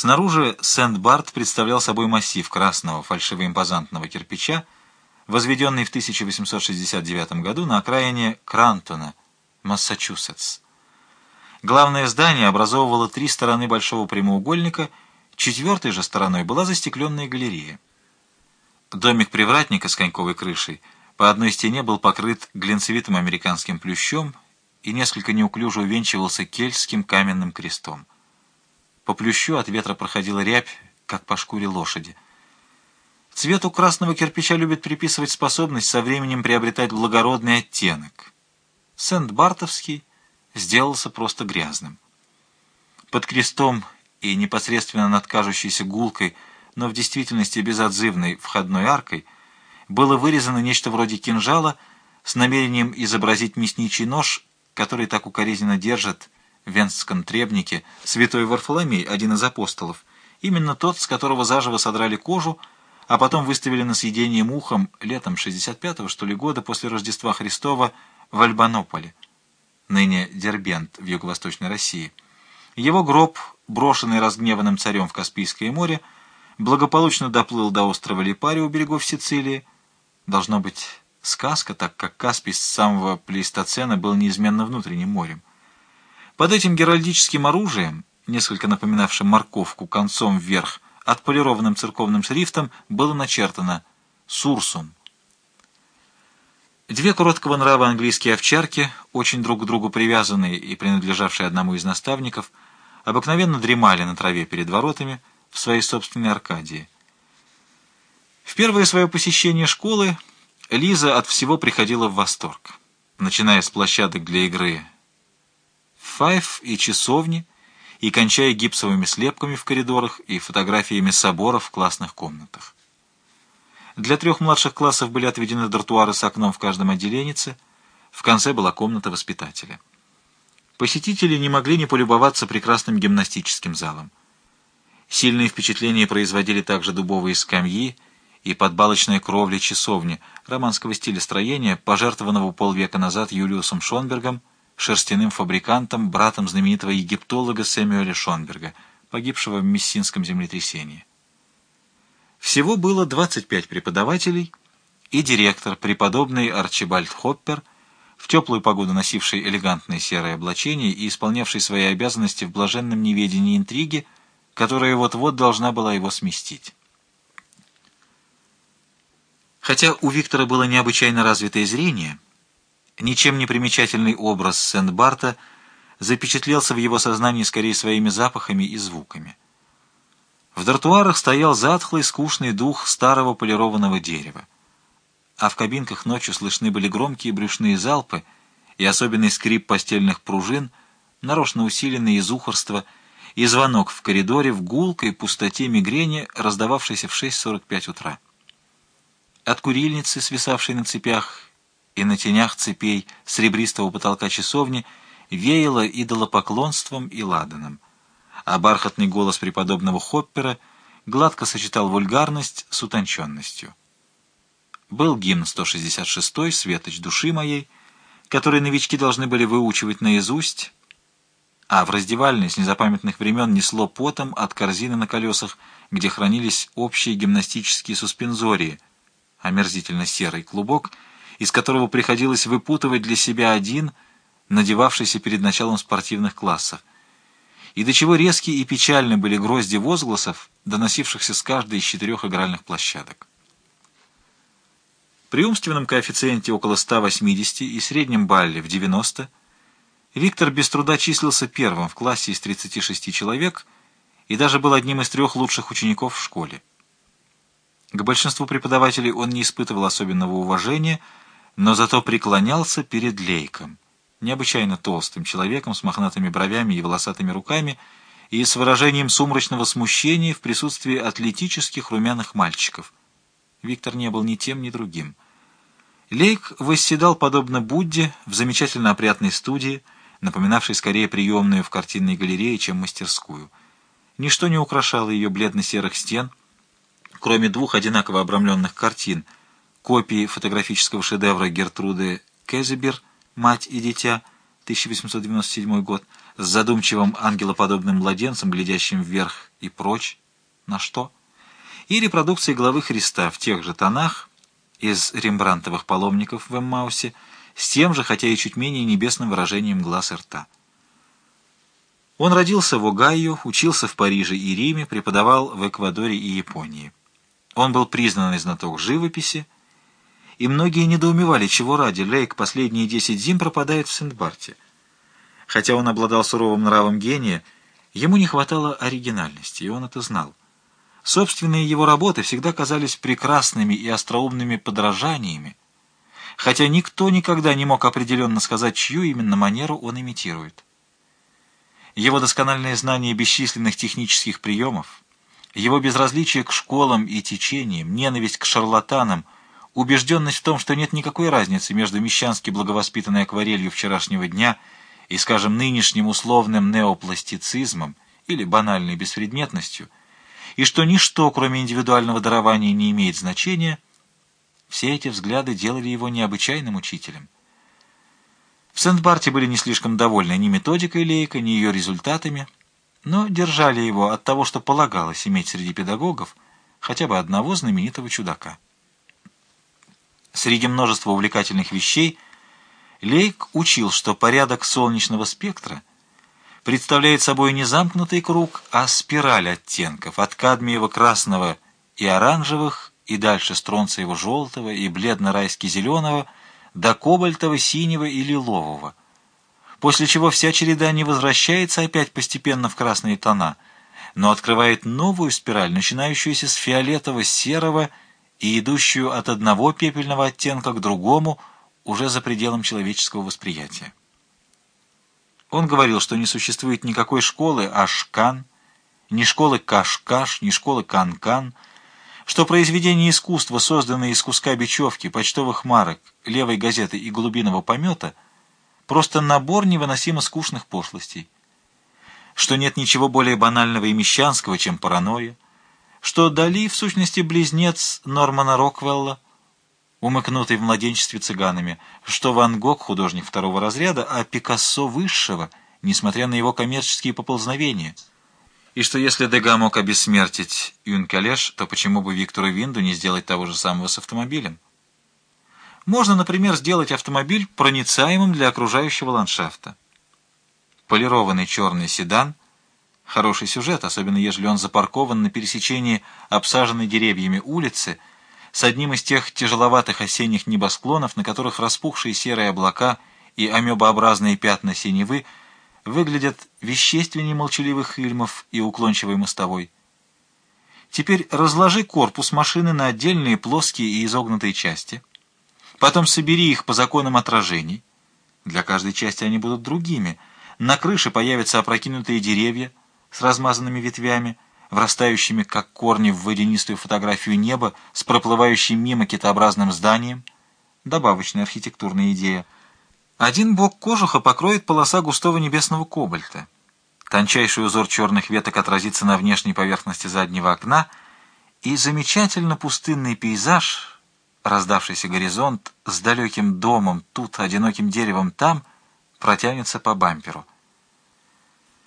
Снаружи Сент-Барт представлял собой массив красного фальшиво-импозантного кирпича, возведенный в 1869 году на окраине Крантона, Массачусетс. Главное здание образовывало три стороны большого прямоугольника, четвертой же стороной была застекленная галерея. Домик привратника с коньковой крышей по одной стене был покрыт глинцевитым американским плющом и несколько неуклюже увенчивался кельтским каменным крестом. По плющу от ветра проходила рябь, как по шкуре лошади. Цвету красного кирпича любят приписывать способность со временем приобретать благородный оттенок. Сент-Бартовский сделался просто грязным. Под крестом и непосредственно над кажущейся гулкой, но в действительности безотзывной входной аркой, было вырезано нечто вроде кинжала с намерением изобразить мясничий нож, который так укоризненно держит в венском требнике святой Варфоломей, один из апостолов, именно тот, с которого заживо содрали кожу, а потом выставили на съедение мухам летом 65-го, что ли, года после Рождества Христова в Альбанополе, ныне Дербент в Юго-Восточной России. Его гроб, брошенный разгневанным царем в Каспийское море, благополучно доплыл до острова Липари у берегов Сицилии. Должно быть сказка, так как Каспий с самого плейстоцена был неизменно внутренним морем. Под этим геральдическим оружием, несколько напоминавшим морковку концом вверх, отполированным церковным шрифтом, было начертано «Сурсум». Две короткого нрава английские овчарки, очень друг к другу привязанные и принадлежавшие одному из наставников, обыкновенно дремали на траве перед воротами в своей собственной Аркадии. В первое свое посещение школы Лиза от всего приходила в восторг, начиная с площадок для игры файф и часовни, и кончая гипсовыми слепками в коридорах и фотографиями соборов в классных комнатах. Для трех младших классов были отведены дартуары с окном в каждом отделенице, в конце была комната воспитателя. Посетители не могли не полюбоваться прекрасным гимнастическим залом. Сильные впечатления производили также дубовые скамьи и подбалочная кровля часовни романского стиля строения, пожертвованного полвека назад Юлиусом Шонбергом, шерстяным фабрикантом, братом знаменитого египтолога Сэмюэля Шонберга, погибшего в Мессинском землетрясении. Всего было 25 преподавателей и директор, преподобный Арчибальд Хоппер, в теплую погоду носивший элегантное серое облачение и исполнявший свои обязанности в блаженном неведении интриги, которая вот-вот должна была его сместить. Хотя у Виктора было необычайно развитое зрение, Ничем не примечательный образ Сент-Барта запечатлелся в его сознании скорее своими запахами и звуками. В дартуарах стоял затхлый, скучный дух старого полированного дерева. А в кабинках ночью слышны были громкие брюшные залпы и особенный скрип постельных пружин, нарочно усиленный из ухорства, и звонок в коридоре в гулкой пустоте мигрени, раздававшейся в 6.45 утра. От курильницы, свисавшей на цепях, и на тенях цепей сребристого потолка часовни веяло идолопоклонством и ладаном, а бархатный голос преподобного Хоппера гладко сочетал вульгарность с утонченностью. Был гимн 166-й «Светоч души моей», который новички должны были выучивать наизусть, а в раздевальной с незапамятных времен несло потом от корзины на колесах, где хранились общие гимнастические суспензории, омерзительно серый клубок — из которого приходилось выпутывать для себя один, надевавшийся перед началом спортивных классов. И до чего резкие и печальны были грозди возгласов, доносившихся с каждой из четырех игральных площадок. При умственном коэффициенте около 180 и среднем балле в 90 Виктор без труда числился первым в классе из 36 человек и даже был одним из трех лучших учеников в школе. К большинству преподавателей он не испытывал особенного уважения, но зато преклонялся перед Лейком, необычайно толстым человеком с мохнатыми бровями и волосатыми руками и с выражением сумрачного смущения в присутствии атлетических румяных мальчиков. Виктор не был ни тем, ни другим. Лейк восседал, подобно Будде, в замечательно опрятной студии, напоминавшей скорее приемную в картинной галерее, чем мастерскую. Ничто не украшало ее бледно-серых стен, кроме двух одинаково обрамленных картин — копии фотографического шедевра Гертруды Кезебер «Мать и дитя», 1897 год, с задумчивым ангелоподобным младенцем, глядящим вверх и прочь. На что? И репродукции главы Христа в тех же тонах из рембрантовых паломников в Эммаусе с тем же, хотя и чуть менее небесным выражением глаз и рта. Он родился в Огайо, учился в Париже и Риме, преподавал в Эквадоре и Японии. Он был признанный знаток живописи, и многие недоумевали, чего ради Лейк последние десять зим пропадает в Сент-Барте. Хотя он обладал суровым нравом гения, ему не хватало оригинальности, и он это знал. Собственные его работы всегда казались прекрасными и остроумными подражаниями, хотя никто никогда не мог определенно сказать, чью именно манеру он имитирует. Его доскональное знание бесчисленных технических приемов, его безразличие к школам и течениям, ненависть к шарлатанам — убежденность в том, что нет никакой разницы между мещански благовоспитанной акварелью вчерашнего дня и, скажем, нынешним условным неопластицизмом или банальной беспредметностью, и что ничто, кроме индивидуального дарования, не имеет значения, все эти взгляды делали его необычайным учителем. В Сент-Барте были не слишком довольны ни методикой Лейка, ни ее результатами, но держали его от того, что полагалось иметь среди педагогов хотя бы одного знаменитого чудака. Среди множества увлекательных вещей Лейк учил, что порядок солнечного спектра представляет собой не замкнутый круг, а спираль оттенков от кадмиево-красного и оранжевых, и дальше стронциево-желтого и бледно-райски-зеленого до кобальтово-синего и лилового, после чего вся череда не возвращается опять постепенно в красные тона, но открывает новую спираль, начинающуюся с фиолетово-серого и идущую от одного пепельного оттенка к другому уже за пределом человеческого восприятия. Он говорил, что не существует никакой школы Ашкан, ни школы Кашкаш, ни школы Канкан, что произведения искусства, созданные из куска бечевки, почтовых марок, левой газеты и голубиного помета, просто набор невыносимо скучных пошлостей, что нет ничего более банального и мещанского, чем паранойя, что Дали, в сущности, близнец Нормана Роквелла, умыкнутый в младенчестве цыганами, что Ван Гог — художник второго разряда, а Пикассо — высшего, несмотря на его коммерческие поползновения, и что если Дега мог обессмертить Юнкалеш, то почему бы Виктору Винду не сделать того же самого с автомобилем? Можно, например, сделать автомобиль проницаемым для окружающего ландшафта. Полированный черный седан — Хороший сюжет, особенно ежели он запаркован на пересечении обсаженной деревьями улицы с одним из тех тяжеловатых осенних небосклонов, на которых распухшие серые облака и амебообразные пятна синевы выглядят вещественнее молчаливых фильмов и уклончивой мостовой. Теперь разложи корпус машины на отдельные плоские и изогнутые части. Потом собери их по законам отражений. Для каждой части они будут другими. На крыше появятся опрокинутые деревья, с размазанными ветвями, врастающими, как корни, в водянистую фотографию неба с проплывающим мимо китообразным зданием. Добавочная архитектурная идея. Один бок кожуха покроет полоса густого небесного кобальта. Тончайший узор черных веток отразится на внешней поверхности заднего окна, и замечательно пустынный пейзаж, раздавшийся горизонт, с далеким домом тут, одиноким деревом там, протянется по бамперу.